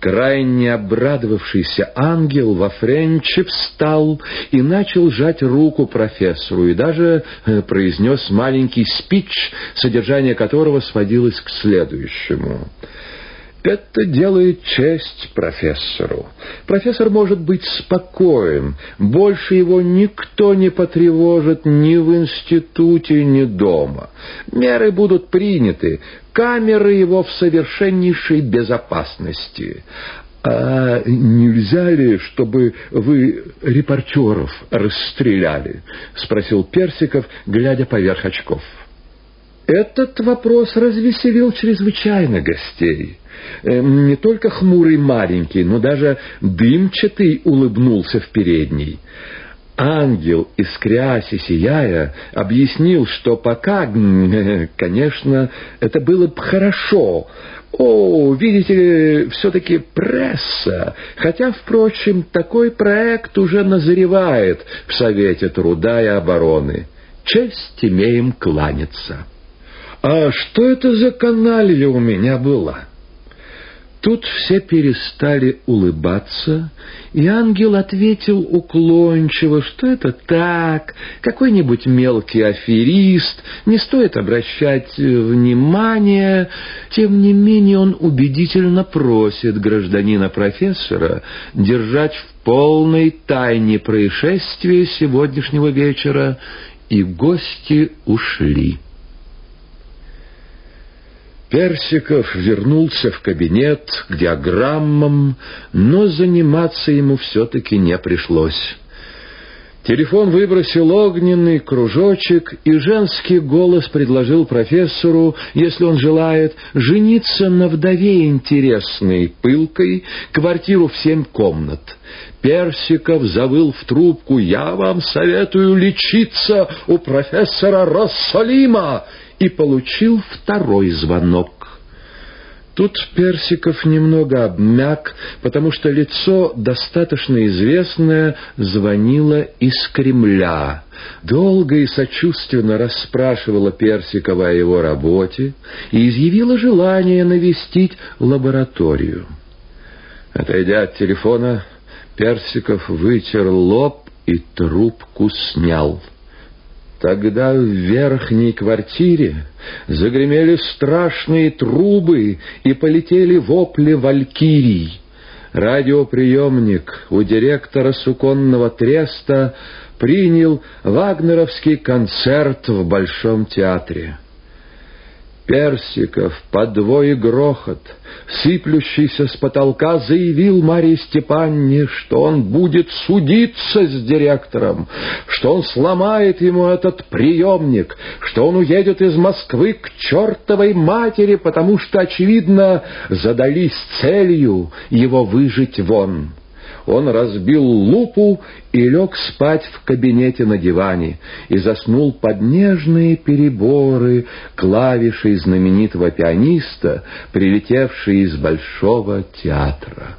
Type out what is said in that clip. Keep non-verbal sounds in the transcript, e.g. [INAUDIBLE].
Крайне обрадовавшийся ангел во френче встал и начал жать руку профессору, и даже э, произнес маленький спич, содержание которого сводилось к следующему — это делает честь профессору. Профессор может быть спокоен. Больше его никто не потревожит ни в институте, ни дома. Меры будут приняты. Камеры его в совершеннейшей безопасности. «А нельзя ли, чтобы вы репортеров расстреляли?» — спросил Персиков, глядя поверх очков. Этот вопрос развеселил чрезвычайно гостей. Эм, не только хмурый маленький, но даже дымчатый улыбнулся в передней. Ангел, искрясь и сияя, объяснил, что пока, [LAUGHS] конечно, это было бы хорошо. О, видите все-таки пресса. Хотя, впрочем, такой проект уже назревает в Совете труда и обороны. Честь имеем кланяться. А что это за каналья у меня была? Тут все перестали улыбаться, и ангел ответил уклончиво, что это так, какой-нибудь мелкий аферист, не стоит обращать э, внимания. Тем не менее он убедительно просит гражданина-профессора держать в полной тайне происшествия сегодняшнего вечера, и гости ушли. Персиков вернулся в кабинет к диаграммам, но заниматься ему все-таки не пришлось. Телефон выбросил огненный кружочек, и женский голос предложил профессору, если он желает, жениться на вдове интересной, пылкой, квартиру в семь комнат. Персиков завыл в трубку «Я вам советую лечиться у профессора Рассалима!» и получил второй звонок. Тут Персиков немного обмяк, потому что лицо, достаточно известное, звонило из Кремля. Долго и сочувственно расспрашивала Персикова о его работе и изъявила желание навестить лабораторию. Отойдя от телефона, Персиков вытер лоб и трубку снял. Тогда в верхней квартире загремели страшные трубы и полетели вопли валькирий. Радиоприемник у директора суконного треста принял вагнеровский концерт в Большом театре. Персиков, подвой грохот, сыплющийся с потолка, заявил Марии Степанне, что он будет судиться с директором, что он сломает ему этот приемник, что он уедет из Москвы к чертовой матери, потому что, очевидно, задались целью его выжить вон. Он разбил лупу и лег спать в кабинете на диване и заснул под нежные переборы клавишей знаменитого пианиста, прилетевшей из Большого театра.